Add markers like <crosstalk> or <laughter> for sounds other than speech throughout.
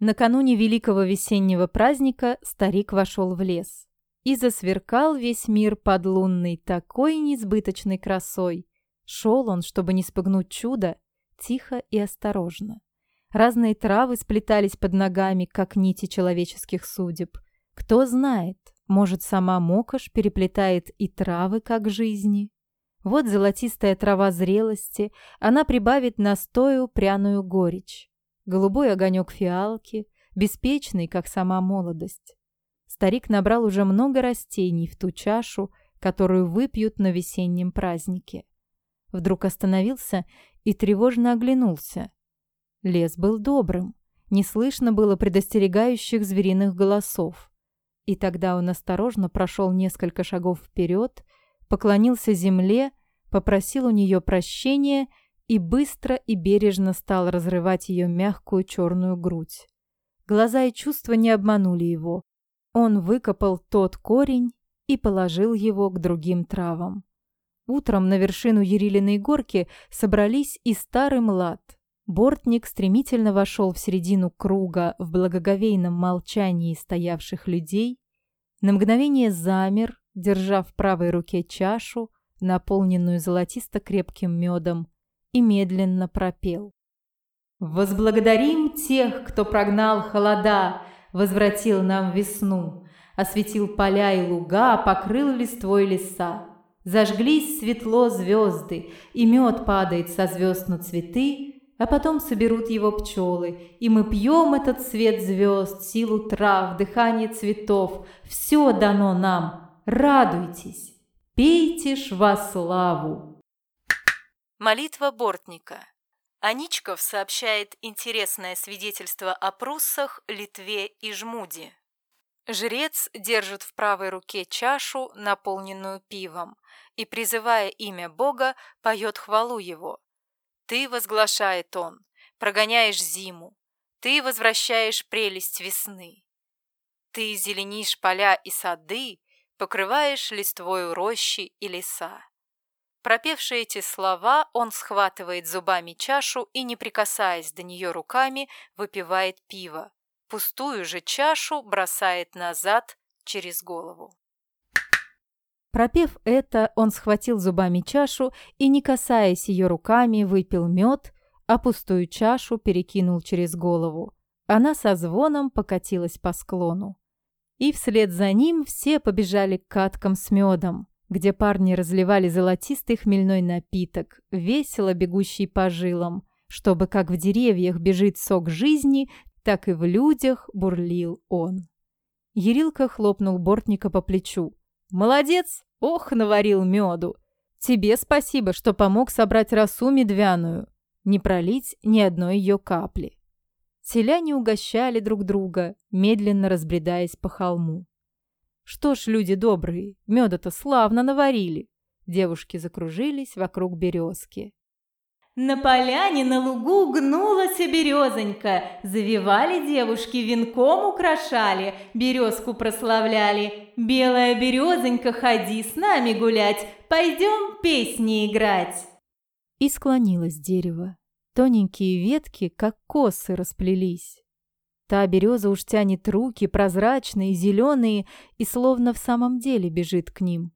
Накануне великого весеннего праздника старик вошел в лес. И засверкал весь мир под лунной такой несбыточной красой. Шел он, чтобы не спугнуть чудо, тихо и осторожно. Разные травы сплетались под ногами, как нити человеческих судеб. Кто знает, может, сама мокошь переплетает и травы, как жизни. Вот золотистая трава зрелости, она прибавит настою пряную горечь голубой огонек фиалки, беспечный, как сама молодость. Старик набрал уже много растений в ту чашу, которую выпьют на весеннем празднике. Вдруг остановился и тревожно оглянулся. Лес был добрым, не слышно было предостерегающих звериных голосов. И тогда он осторожно прошел несколько шагов вперед, поклонился земле, попросил у нее прощения и быстро и бережно стал разрывать ее мягкую черную грудь. Глаза и чувства не обманули его. Он выкопал тот корень и положил его к другим травам. Утром на вершину Ерилиной горки собрались и старый млад. Бортник стремительно вошел в середину круга в благоговейном молчании стоявших людей, на мгновение замер, держа в правой руке чашу, наполненную золотисто-крепким медом, и медленно пропел. «Возблагодарим тех, кто прогнал холода, возвратил нам весну, осветил поля и луга, покрыл листвой леса. Зажглись светло звезды, и мед падает со звезд на цветы, а потом соберут его пчелы, и мы пьем этот свет звезд, силу трав, дыхание цветов. Все дано нам, радуйтесь, пейте ж во славу!» Молитва Бортника. Аничков сообщает интересное свидетельство о пруссах, Литве и Жмуде. Жрец держит в правой руке чашу, наполненную пивом, и, призывая имя Бога, поет хвалу его. «Ты, — возглашает он, — прогоняешь зиму, ты возвращаешь прелесть весны, ты зеленишь поля и сады, покрываешь листвою рощи и леса». Пропевши эти слова, он схватывает зубами чашу и, не прикасаясь до нее руками, выпивает пиво. Пустую же чашу бросает назад через голову. Пропев это, он схватил зубами чашу и, не касаясь ее руками, выпил мед, а пустую чашу перекинул через голову. Она со звоном покатилась по склону. И вслед за ним все побежали к каткам с медом где парни разливали золотистый хмельной напиток, весело бегущий по жилам, чтобы как в деревьях бежит сок жизни, так и в людях бурлил он. Ерилка хлопнул Бортника по плечу. «Молодец! Ох, наварил меду! Тебе спасибо, что помог собрать росу медвяную, не пролить ни одной ее капли». Селяне угощали друг друга, медленно разбредаясь по холму. Что ж, люди добрые, меда-то славно наварили. Девушки закружились вокруг березки. На поляне на лугу гнулась березонька, завивали девушки, венком украшали, березку прославляли. Белая березонька, ходи с нами гулять, пойдем песни играть. И склонилось дерево. Тоненькие ветки, как косы, расплелись. Та береза уж тянет руки, прозрачные, зеленые, и словно в самом деле бежит к ним.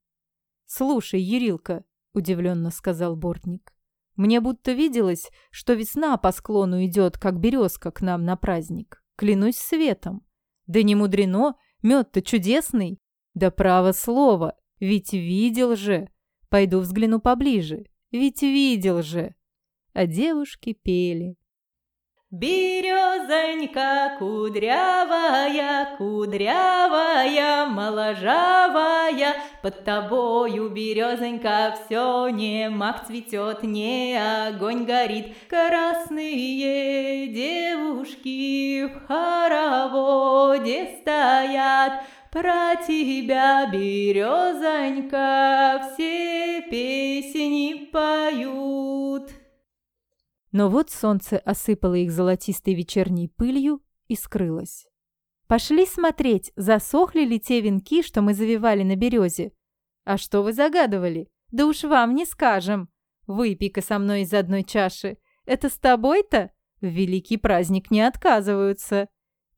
«Слушай, Ерилка», — удивленно сказал Бортник, — «мне будто виделось, что весна по склону идет, как березка к нам на праздник. Клянусь светом. Да не мудрено, мед-то чудесный. Да право слово, ведь видел же. Пойду взгляну поближе, ведь видел же». А девушки пели. Березонька кудрявая, кудрявая, моложавая, Под тобою, березонька, все не мак цветет, не огонь горит. Красные девушки в хороводе стоят, Про тебя, березонька, все песни поют. Но вот солнце осыпало их золотистой вечерней пылью и скрылось. «Пошли смотреть, засохли ли те венки, что мы завивали на березе?» «А что вы загадывали? Да уж вам не скажем!» «Выпей-ка со мной из одной чаши! Это с тобой-то?» «В великий праздник не отказываются!»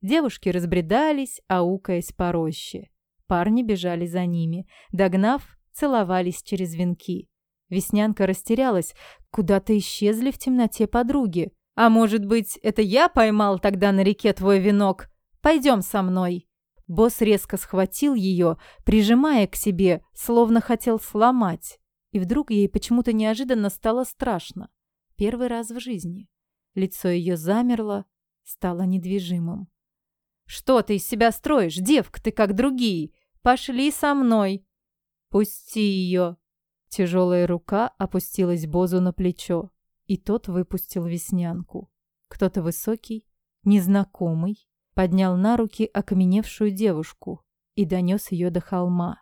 Девушки разбредались, аукаясь по роще. Парни бежали за ними. Догнав, целовались через венки. Веснянка растерялась. Куда-то исчезли в темноте подруги. «А может быть, это я поймал тогда на реке твой венок? Пойдем со мной!» Босс резко схватил ее, прижимая к себе, словно хотел сломать. И вдруг ей почему-то неожиданно стало страшно. Первый раз в жизни. Лицо ее замерло, стало недвижимым. «Что ты из себя строишь, девка, ты как другие? Пошли со мной!» «Пусти ее!» Тяжелая рука опустилась Бозу на плечо, и тот выпустил веснянку. Кто-то высокий, незнакомый, поднял на руки окаменевшую девушку и донес ее до холма.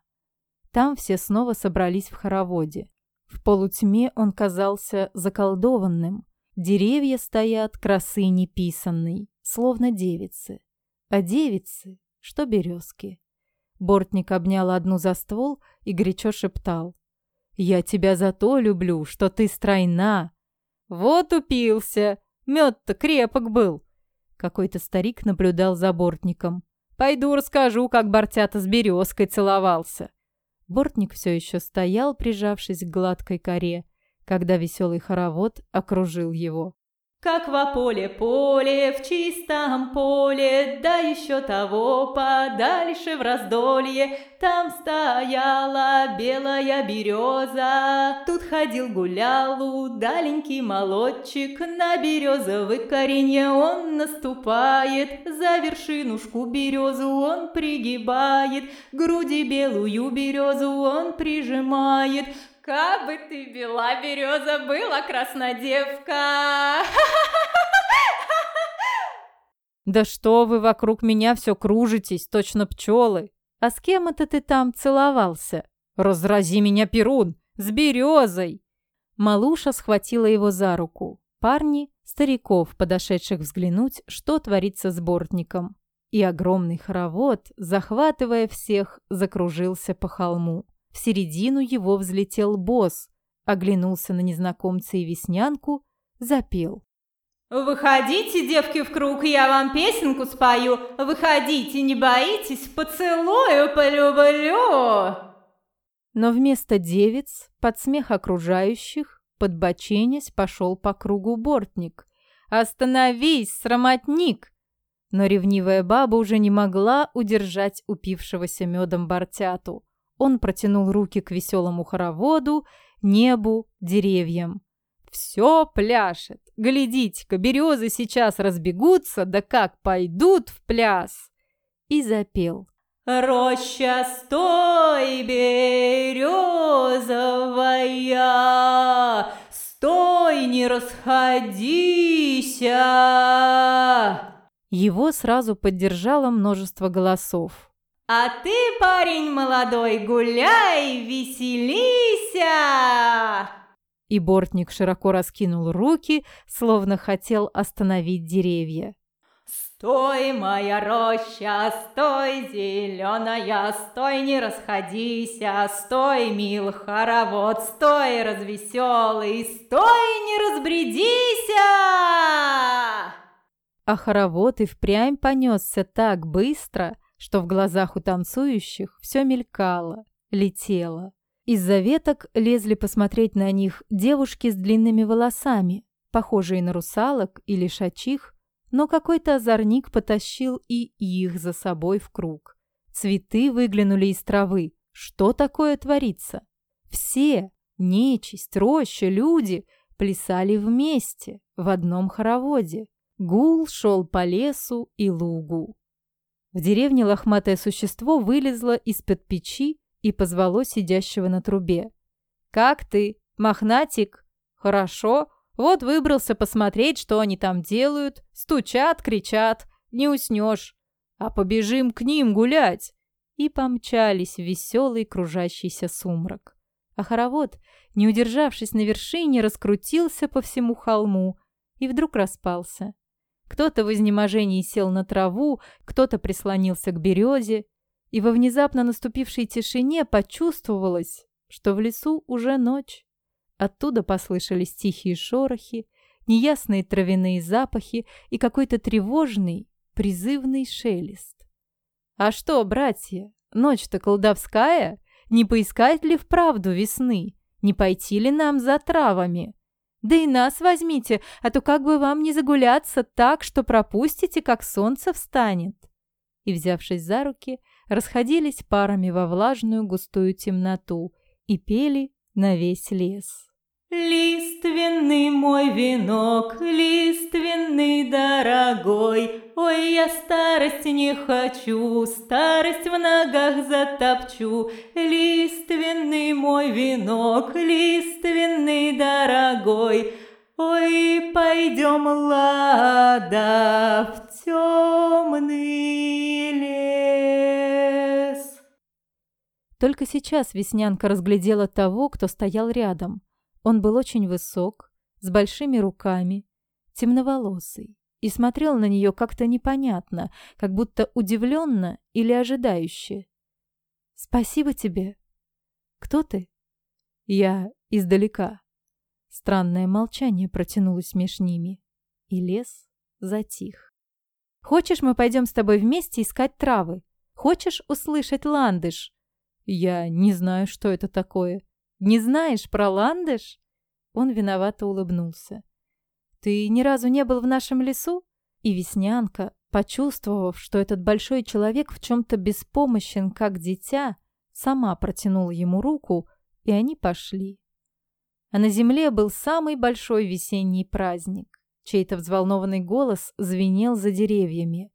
Там все снова собрались в хороводе. В полутьме он казался заколдованным. Деревья стоят, красы неписанной, словно девицы. А девицы, что березки. Бортник обнял одну за ствол и горячо шептал. Я тебя зато люблю, что ты стройна. Вот упился. Мед-то крепок был. Какой-то старик наблюдал за бортником. Пойду расскажу, как Бортята с березкой целовался. Бортник все еще стоял, прижавшись к гладкой коре, когда веселый хоровод окружил его. Как во поле поле, в чистом поле, да еще того подальше в раздолье, там стояла белая береза. Тут ходил гулял удаленький молодчик, на березовый коренье он наступает, за вершинушку березу он пригибает, груди белую березу он прижимает, как бы ты бела, береза была, краснодевка. <laughs> Да что вы вокруг меня все кружитесь, точно пчелы. А с кем это ты там целовался? Разрази меня, Перун, с березой. Малуша схватила его за руку. Парни, стариков, подошедших взглянуть, что творится с бортником. И огромный хоровод, захватывая всех, закружился по холму. В середину его взлетел босс, оглянулся на незнакомца и веснянку, запел. «Выходите, девки, в круг, я вам песенку спою. Выходите, не боитесь, поцелую, полюблю!» Но вместо девиц, под смех окружающих, под боченясь пошел по кругу бортник. «Остановись, срамотник!» Но ревнивая баба уже не могла удержать упившегося медом бортяту. Он протянул руки к веселому хороводу, небу, деревьям. «Все пляшет! Глядите-ка, березы сейчас разбегутся, да как пойдут в пляс!» И запел. «Роща стой, березовая, стой, не расходися!» Его сразу поддержало множество голосов. А ты, парень молодой, гуляй, веселися!» И бортник широко раскинул руки, словно хотел остановить деревья. «Стой, моя роща, стой, зеленая, стой, не расходися, стой, мил хоровод, стой, развеселый, стой, не разбредися!» А хоровод и впрямь понесся так быстро, что в глазах у танцующих все мелькало, летело. Из-за веток лезли посмотреть на них девушки с длинными волосами, похожие на русалок или шачих, но какой-то озорник потащил и их за собой в круг. Цветы выглянули из травы. Что такое творится? Все – нечисть, роща, люди – плясали вместе, в одном хороводе. Гул шел по лесу и лугу. В деревне лохматое существо вылезло из-под печи и позвало сидящего на трубе. «Как ты? Мохнатик? Хорошо. Вот выбрался посмотреть, что они там делают. Стучат, кричат. Не уснешь. А побежим к ним гулять!» И помчались в веселый кружащийся сумрак. А хоровод, не удержавшись на вершине, раскрутился по всему холму и вдруг распался. Кто-то в изнеможении сел на траву, кто-то прислонился к березе, и во внезапно наступившей тишине почувствовалось, что в лесу уже ночь. Оттуда послышались тихие шорохи, неясные травяные запахи и какой-то тревожный, призывный шелест. «А что, братья, ночь-то колдовская? Не поискать ли вправду весны? Не пойти ли нам за травами?» Да и нас возьмите, а то как бы вам не загуляться так, что пропустите, как солнце встанет». И, взявшись за руки, расходились парами во влажную густую темноту и пели на весь лес. Лиственный мой венок, лиственный дорогой, Ой, я старость не хочу, старость в ногах затопчу. Лиственный мой венок, лиственный дорогой, Ой, пойдем, лада, в темный лес. Только сейчас Веснянка разглядела того, кто стоял рядом – он был очень высок, с большими руками, темноволосый, и смотрел на нее как-то непонятно, как будто удивленно или ожидающе. «Спасибо тебе. Кто ты?» «Я издалека». Странное молчание протянулось меж ними, и лес затих. «Хочешь, мы пойдем с тобой вместе искать травы? Хочешь услышать ландыш?» «Я не знаю, что это такое», не знаешь про ландыш?» Он виновато улыбнулся. «Ты ни разу не был в нашем лесу?» И Веснянка, почувствовав, что этот большой человек в чем-то беспомощен, как дитя, сама протянула ему руку, и они пошли. А на земле был самый большой весенний праздник. Чей-то взволнованный голос звенел за деревьями.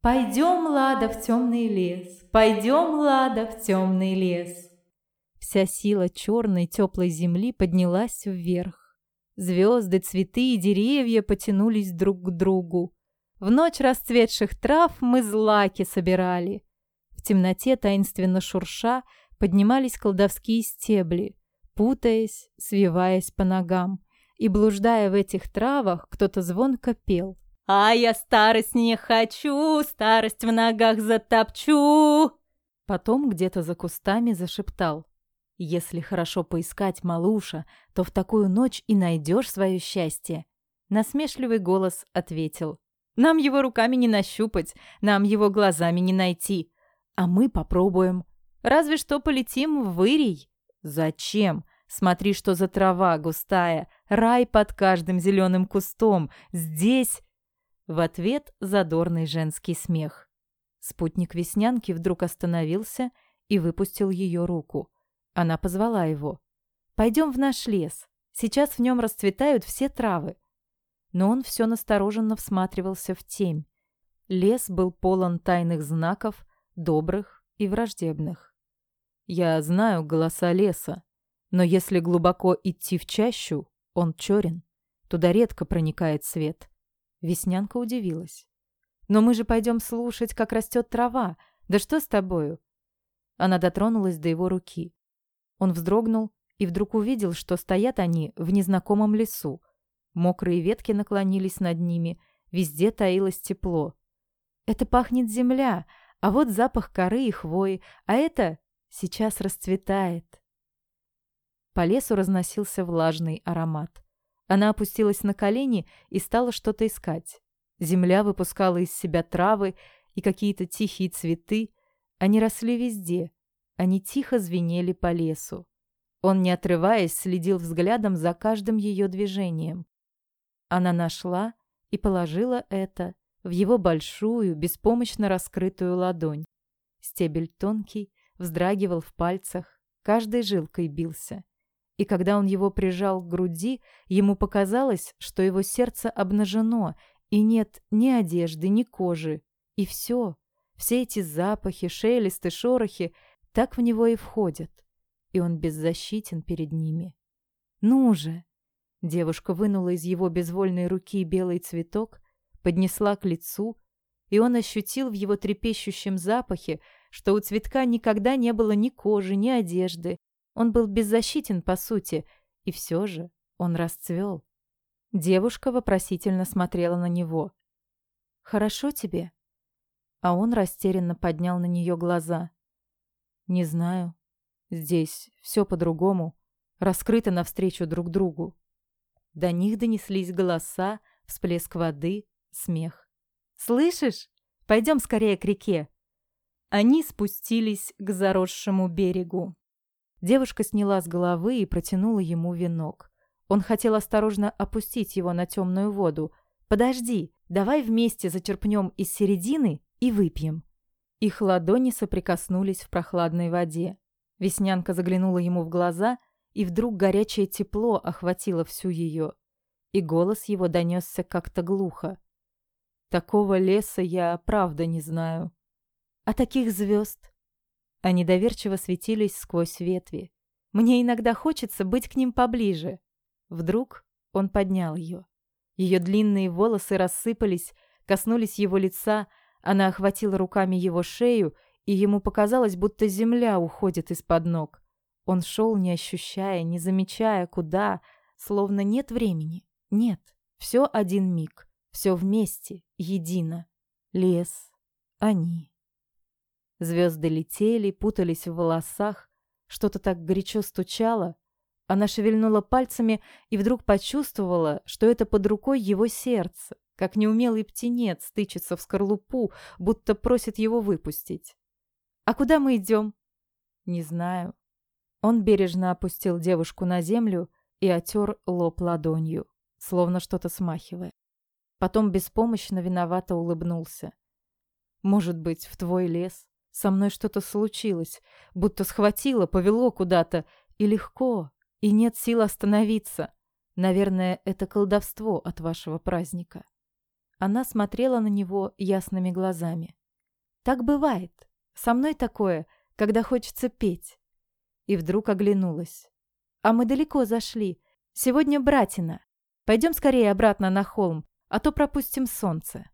«Пойдем, Лада, в темный лес! Пойдем, Лада, в темный лес!» Вся сила черной теплой земли поднялась вверх. Звезды, цветы и деревья потянулись друг к другу. В ночь расцветших трав мы злаки собирали. В темноте таинственно шурша поднимались колдовские стебли, путаясь, свиваясь по ногам. И, блуждая в этих травах, кто-то звонко пел. «А я старость не хочу, старость в ногах затопчу!» Потом где-то за кустами зашептал. Если хорошо поискать малуша, то в такую ночь и найдешь свое счастье. Насмешливый голос ответил. Нам его руками не нащупать, нам его глазами не найти. А мы попробуем. Разве что полетим в Ирий. Зачем? Смотри, что за трава густая, рай под каждым зеленым кустом. Здесь... В ответ задорный женский смех. Спутник Веснянки вдруг остановился и выпустил ее руку. Она позвала его. «Пойдем в наш лес. Сейчас в нем расцветают все травы». Но он все настороженно всматривался в тень. Лес был полон тайных знаков, добрых и враждебных. «Я знаю голоса леса, но если глубоко идти в чащу, он черен. Туда редко проникает свет». Веснянка удивилась. «Но мы же пойдем слушать, как растет трава. Да что с тобою?» Она дотронулась до его руки. Он вздрогнул и вдруг увидел, что стоят они в незнакомом лесу. Мокрые ветки наклонились над ними, везде таилось тепло. «Это пахнет земля, а вот запах коры и хвои, а это сейчас расцветает». По лесу разносился влажный аромат. Она опустилась на колени и стала что-то искать. Земля выпускала из себя травы и какие-то тихие цветы. Они росли везде, они тихо звенели по лесу. Он, не отрываясь, следил взглядом за каждым ее движением. Она нашла и положила это в его большую, беспомощно раскрытую ладонь. Стебель тонкий, вздрагивал в пальцах, каждой жилкой бился. И когда он его прижал к груди, ему показалось, что его сердце обнажено, и нет ни одежды, ни кожи. И все, все эти запахи, шелесты, шорохи — так в него и входят, и он беззащитен перед ними. «Ну же!» Девушка вынула из его безвольной руки белый цветок, поднесла к лицу, и он ощутил в его трепещущем запахе, что у цветка никогда не было ни кожи, ни одежды. Он был беззащитен, по сути, и все же он расцвел. Девушка вопросительно смотрела на него. «Хорошо тебе?» А он растерянно поднял на нее глаза. Не знаю. Здесь все по-другому. Раскрыто навстречу друг другу. До них донеслись голоса, всплеск воды, смех. «Слышишь? Пойдем скорее к реке!» Они спустились к заросшему берегу. Девушка сняла с головы и протянула ему венок. Он хотел осторожно опустить его на темную воду. «Подожди, давай вместе зачерпнем из середины и выпьем». Их ладони соприкоснулись в прохладной воде. Веснянка заглянула ему в глаза, и вдруг горячее тепло охватило всю ее. И голос его донесся как-то глухо. «Такого леса я правда не знаю». «А таких звезд?» Они доверчиво светились сквозь ветви. «Мне иногда хочется быть к ним поближе». Вдруг он поднял ее. Ее длинные волосы рассыпались, коснулись его лица, она охватила руками его шею, и ему показалось, будто земля уходит из-под ног. Он шел, не ощущая, не замечая, куда, словно нет времени. Нет, все один миг, все вместе, едино. Лес, они. Звезды летели, путались в волосах, что-то так горячо стучало. Она шевельнула пальцами и вдруг почувствовала, что это под рукой его сердце, как неумелый птенец тычется в скорлупу, будто просит его выпустить. «А куда мы идем?» «Не знаю». Он бережно опустил девушку на землю и отер лоб ладонью, словно что-то смахивая. Потом беспомощно виновато улыбнулся. «Может быть, в твой лес? Со мной что-то случилось, будто схватило, повело куда-то, и легко, и нет сил остановиться. Наверное, это колдовство от вашего праздника». Она смотрела на него ясными глазами. «Так бывает. Со мной такое, когда хочется петь». И вдруг оглянулась. «А мы далеко зашли. Сегодня братина. Пойдем скорее обратно на холм, а то пропустим солнце».